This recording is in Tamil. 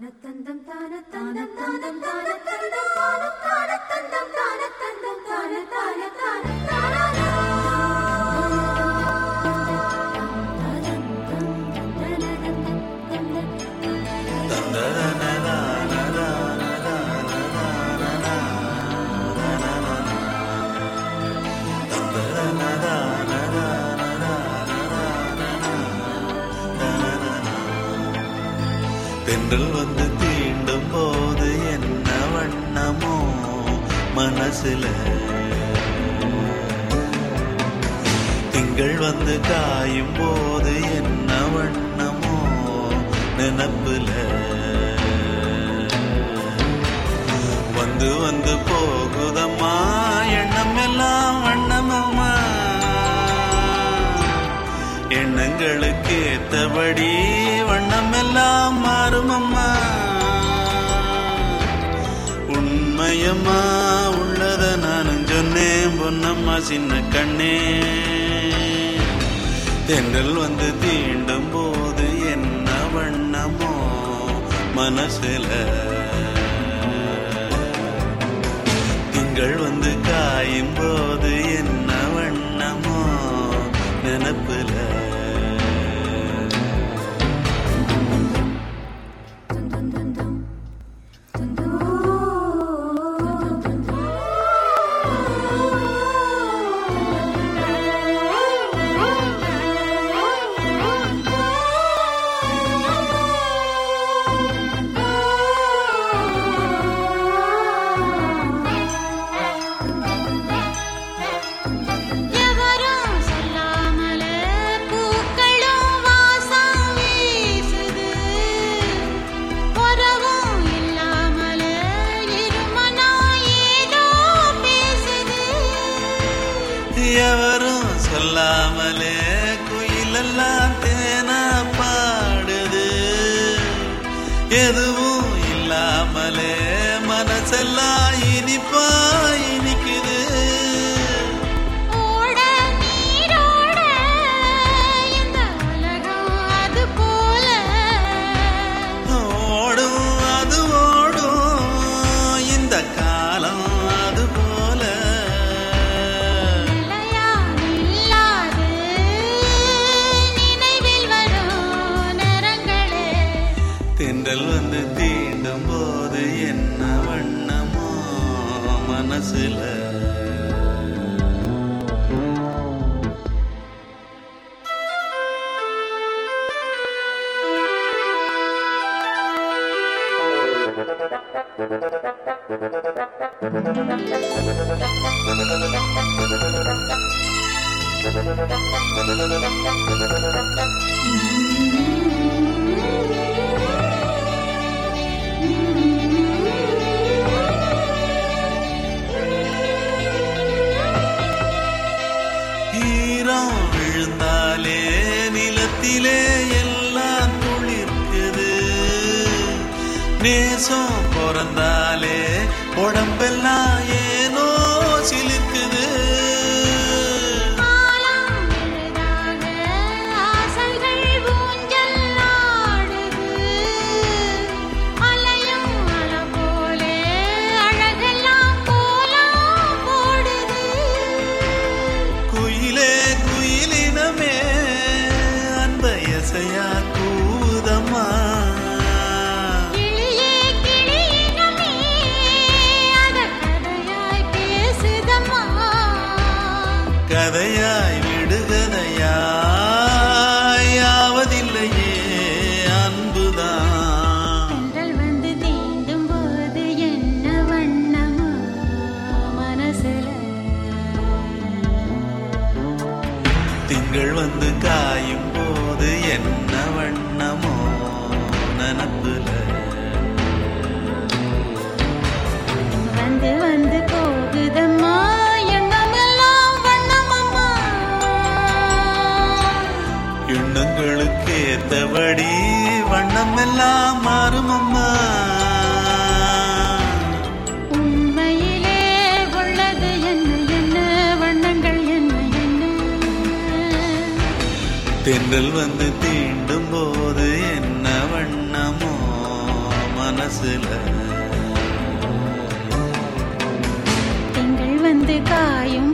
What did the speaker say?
தானத்தந்தம் தானத்தந்தம் தானம் தானத்தந்தம் தானம் தென்றல் வந்து தீண்டும் போது என்ன வண்ணமோ மனசுல? திங்கள் வந்து காயும் போது என்ன வண்ணமோ நினப்புல? எங்களுக்கு ஏத்தபடி வண்ணம் எல்லாம் மாறும் அம்மா. உண்மையம்மா உள்ளத நானும் சொன்னேன் பொன்னம்மா சின்ன கண்ணே. தென்றல் வந்து தீண்டும் போது என்ன வண்ணமோ மனசுல. திங்கள் வந்து காயும் போது என்ன வண்ணமோ நினப்புல. குயிலெல்லாம் தேனா பாடுது. எதுவும் கூட்டல் வந்து தீண்டும் போது என்ன வண்ணமோ மனசுல. ஈரம் நேசம் பிறந்தாலே உடம்பெல்லாம் ஏனோ சிலிர்க்குது. காலம் எளிதாக ஆசைகள் ஊஞ்சல் கதையாய் விடுகதையாய் ஆவதில்லையே அன்புதான். தென்றல் வந்து தீண்டும் போது என்ன வண்ணமோ மனசுல. திங்கள் வந்து காயும் போது என்ன வண்ணமோ நனப்புல வந்து எண்ணங்களுக்கு ஏத்தபடி வண்ணம் எல்லாம் மாறுமம்மா. உண்மையிலே உள்ளது என்ன என்ன வண்ணங்கள் என்ன என்ன? தென்றல் வந்து தீண்டும் போது என்ன வண்ணமோ மனசுல? திங்கள் வந்து காயும்